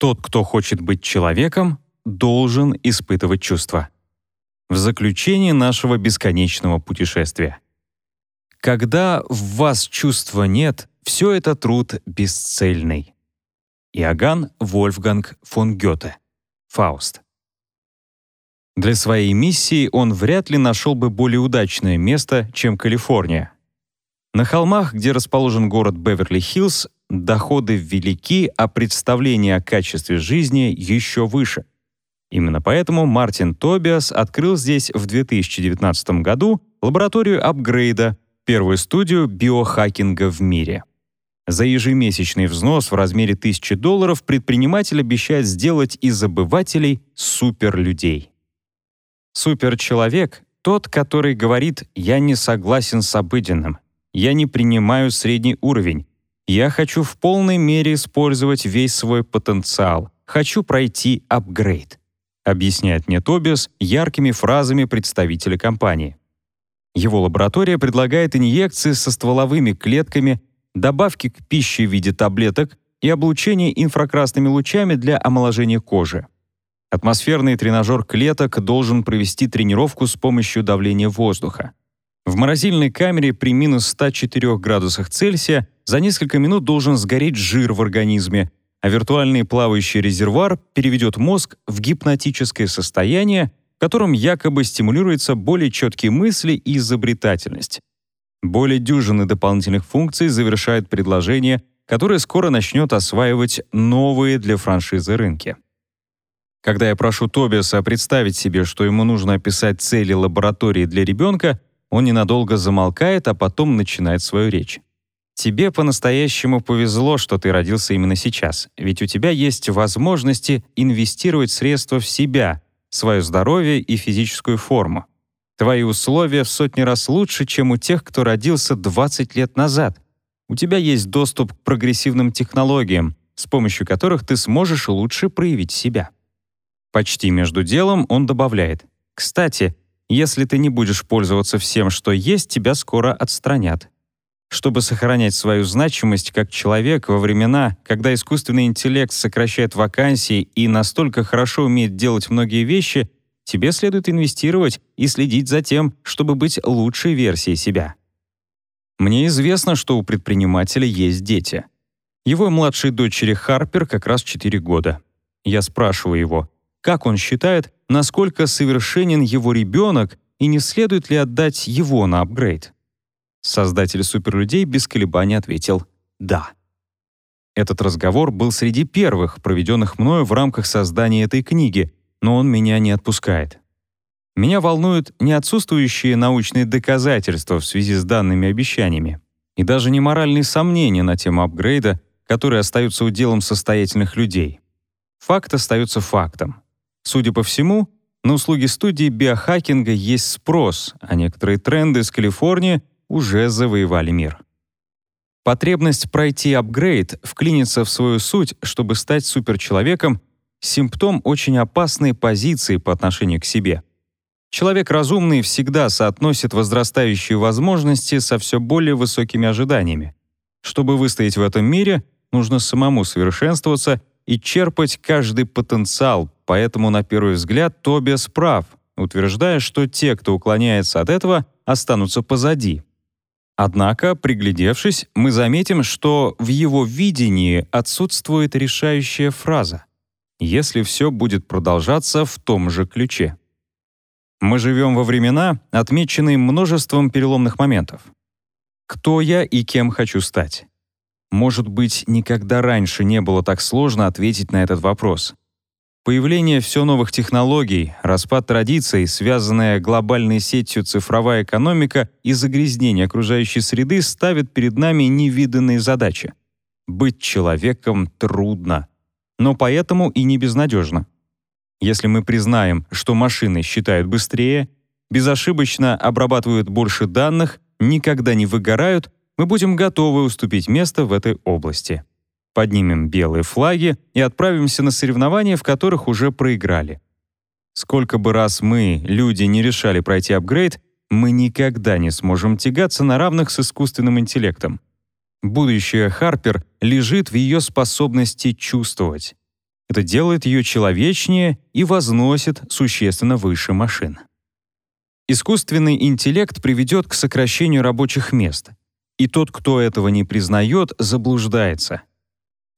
Тот, кто хочет быть человеком, должен испытывать чувства. В заключение нашего бесконечного путешествия. Когда в вас чувства нет, все это труд бесцельный. Иоганн Вольфганг фон Гёте. Фауст. Для своей миссии он вряд ли нашел бы более удачное место, чем Калифорния. На холмах, где расположен город Беверли-Хиллз, доходы велики, а представление о качестве жизни еще выше. Именно поэтому Мартин Тобиас открыл здесь в 2019 году лабораторию апгрейда, первую студию биохакинга в мире. За ежемесячный взнос в размере 1000 долларов предприниматель обещает сделать из обывателей суперлюдей. Суперчеловек — тот, который говорит «я не согласен с обыденным», «я не принимаю средний уровень», «я хочу в полной мере использовать весь свой потенциал», «хочу пройти апгрейд», объясняет мне Тобиас яркими фразами представителя компании. Его лаборатория предлагает инъекции со стволовыми клетками, добавки к пище в виде таблеток и облучение инфракрасными лучами для омоложения кожи. Атмосферный тренажер клеток должен провести тренировку с помощью давления воздуха. В морозильной камере при минус 104 градусах Цельсия за несколько минут должен сгореть жир в организме, а виртуальный плавающий резервуар переведет мозг в гипнотическое состояние, в котором якобы стимулируются более четкие мысли и изобретательность. Более дюжины дополнительных функций завершает предложение, которое скоро начнет осваивать новые для франшизы рынки. Когда я прошу Тобиаса представить себе, что ему нужно описать цели лаборатории для ребенка, он ненадолго замолкает, а потом начинает свою речь. Тебе по-настоящему повезло, что ты родился именно сейчас, ведь у тебя есть возможности инвестировать средства в себя, свое здоровье и физическую форму. Твои условия в сотни раз лучше, чем у тех, кто родился 20 лет назад. У тебя есть доступ к прогрессивным технологиям, с помощью которых ты сможешь лучше проявить себя. Почти между делом он добавляет. Кстати, если ты не будешь пользоваться всем, что есть, тебя скоро отстранят. Чтобы сохранять свою значимость как человек во времена, когда искусственный интеллект сокращает вакансии и настолько хорошо умеет делать многие вещи, тебе следует инвестировать и следить за тем, чтобы быть лучшей версией себя. Мне известно, что у предпринимателя есть дети. Его младшей дочери Харпер как раз 4 года. Я спрашиваю его, как он считает, насколько совершенен его ребенок и не следует ли отдать его на апгрейд. Создатель суперлюдей без колебаний ответил «да». Этот разговор был среди первых, проведенных мною в рамках создания этой книги, но он меня не отпускает. Меня волнуют не отсутствующие научные доказательства в связи с данными обещаниями и даже не моральные сомнения на тему апгрейда, которые остаются уделом состоятельных людей. Факт остается фактом. Судя по всему, на услуги студии биохакинга есть спрос, а некоторые тренды из Калифорнии уже завоевали мир. Потребность пройти апгрейд, вклиниться в свою суть, чтобы стать суперчеловеком, симптом очень опасной позиции по отношению к себе. Человек разумный всегда соотносит возрастающие возможности со все более высокими ожиданиями. Чтобы выстоять в этом мире, нужно самому совершенствоваться и черпать каждый потенциал, поэтому на первый взгляд Тобиас прав, утверждая, что те, кто уклоняется от этого, останутся позади. Однако, приглядевшись, мы заметим, что в его видении отсутствует решающая фраза если все будет продолжаться в том же ключе. Мы живем во времена, отмеченные множеством переломных моментов. Кто я и кем хочу стать? Может быть, никогда раньше не было так сложно ответить на этот вопрос. Появление все новых технологий, распад традиций, связанная глобальной сетью цифровая экономика и загрязнение окружающей среды ставят перед нами невиданные задачи. Быть человеком трудно но поэтому и не безнадежно. Если мы признаем, что машины считают быстрее, безошибочно обрабатывают больше данных, никогда не выгорают, мы будем готовы уступить место в этой области. Поднимем белые флаги и отправимся на соревнования, в которых уже проиграли. Сколько бы раз мы, люди, не решали пройти апгрейд, мы никогда не сможем тягаться на равных с искусственным интеллектом. Будущее Харпер лежит в ее способности чувствовать. Это делает ее человечнее и возносит существенно выше машин. Искусственный интеллект приведет к сокращению рабочих мест, и тот, кто этого не признает, заблуждается.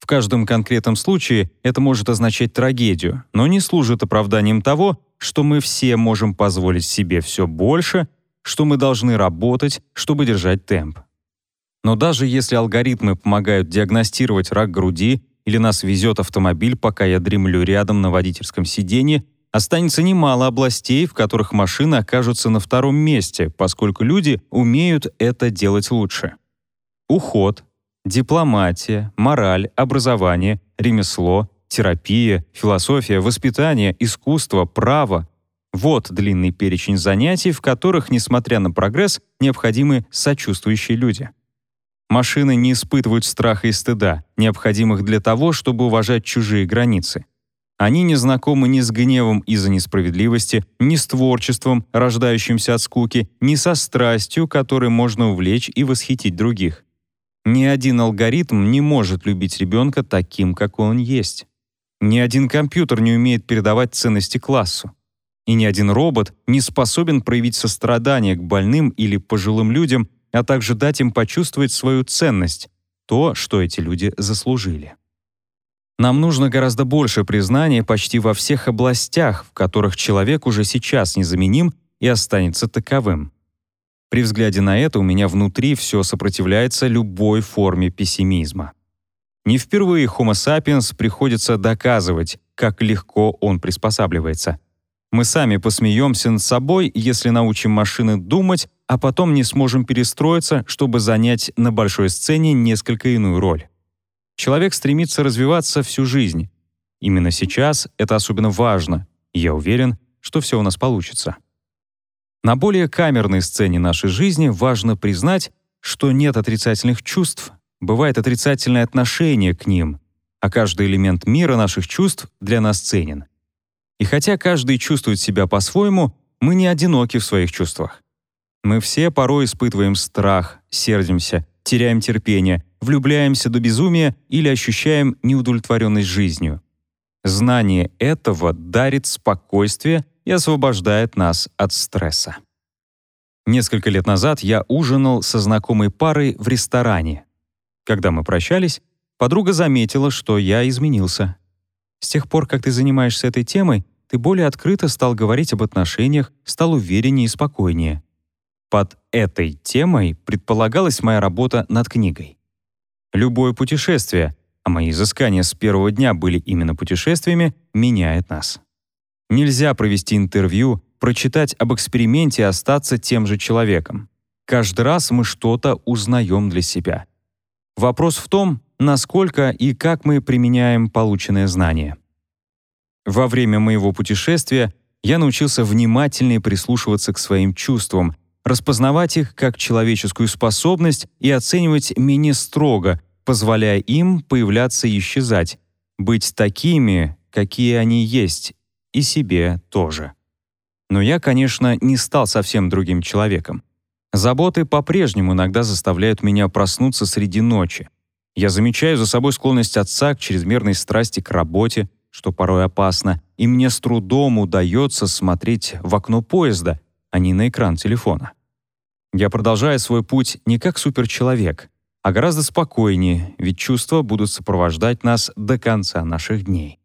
В каждом конкретном случае это может означать трагедию, но не служит оправданием того, что мы все можем позволить себе все больше, что мы должны работать, чтобы держать темп. Но даже если алгоритмы помогают диагностировать рак груди или нас везет автомобиль, пока я дремлю рядом на водительском сиденье, останется немало областей, в которых машины окажутся на втором месте, поскольку люди умеют это делать лучше. Уход, дипломатия, мораль, образование, ремесло, терапия, философия, воспитание, искусство, право — вот длинный перечень занятий, в которых, несмотря на прогресс, необходимы сочувствующие люди. Машины не испытывают страха и стыда, необходимых для того, чтобы уважать чужие границы. Они не знакомы ни с гневом из-за несправедливости, ни с творчеством, рождающимся от скуки, ни со страстью, которой можно увлечь и восхитить других. Ни один алгоритм не может любить ребенка таким, какой он есть. Ни один компьютер не умеет передавать ценности классу. И ни один робот не способен проявить сострадание к больным или пожилым людям, а также дать им почувствовать свою ценность, то, что эти люди заслужили. Нам нужно гораздо больше признания почти во всех областях, в которых человек уже сейчас незаменим и останется таковым. При взгляде на это у меня внутри все сопротивляется любой форме пессимизма. Не впервые Homo sapiens приходится доказывать, как легко он приспосабливается. Мы сами посмеемся над собой, если научим машины думать, а потом не сможем перестроиться, чтобы занять на большой сцене несколько иную роль. Человек стремится развиваться всю жизнь. Именно сейчас это особенно важно, я уверен, что все у нас получится. На более камерной сцене нашей жизни важно признать, что нет отрицательных чувств, бывает отрицательное отношение к ним, а каждый элемент мира наших чувств для нас ценен. И хотя каждый чувствует себя по-своему, мы не одиноки в своих чувствах. Мы все порой испытываем страх, сердимся, теряем терпение, влюбляемся до безумия или ощущаем неудовлетворенность жизнью. Знание этого дарит спокойствие и освобождает нас от стресса. Несколько лет назад я ужинал со знакомой парой в ресторане. Когда мы прощались, подруга заметила, что я изменился. С тех пор, как ты занимаешься этой темой, ты более открыто стал говорить об отношениях, стал увереннее и спокойнее. Под этой темой предполагалась моя работа над книгой. Любое путешествие, а мои изыскания с первого дня были именно путешествиями, меняет нас. Нельзя провести интервью, прочитать об эксперименте и остаться тем же человеком. Каждый раз мы что-то узнаем для себя. Вопрос в том, насколько и как мы применяем полученные знания. Во время моего путешествия я научился внимательнее прислушиваться к своим чувствам, распознавать их как человеческую способность и оценивать менее строго, позволяя им появляться и исчезать, быть такими, какие они есть, и себе тоже. Но я, конечно, не стал совсем другим человеком. Заботы по-прежнему иногда заставляют меня проснуться среди ночи. Я замечаю за собой склонность отца к чрезмерной страсти к работе, что порой опасно, и мне с трудом удается смотреть в окно поезда, а не на экран телефона. Я продолжаю свой путь не как суперчеловек, а гораздо спокойнее, ведь чувства будут сопровождать нас до конца наших дней.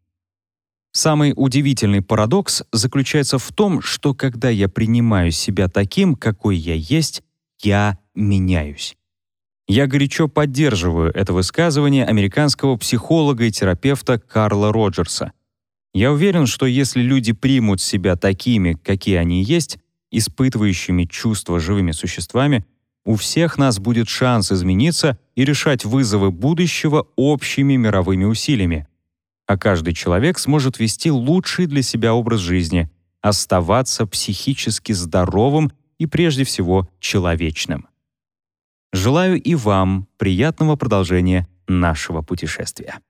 Самый удивительный парадокс заключается в том, что когда я принимаю себя таким, какой я есть, я меняюсь. Я горячо поддерживаю это высказывание американского психолога и терапевта Карла Роджерса. Я уверен, что если люди примут себя такими, какие они есть, испытывающими чувства живыми существами, у всех нас будет шанс измениться и решать вызовы будущего общими мировыми усилиями а каждый человек сможет вести лучший для себя образ жизни, оставаться психически здоровым и прежде всего человечным. Желаю и вам приятного продолжения нашего путешествия.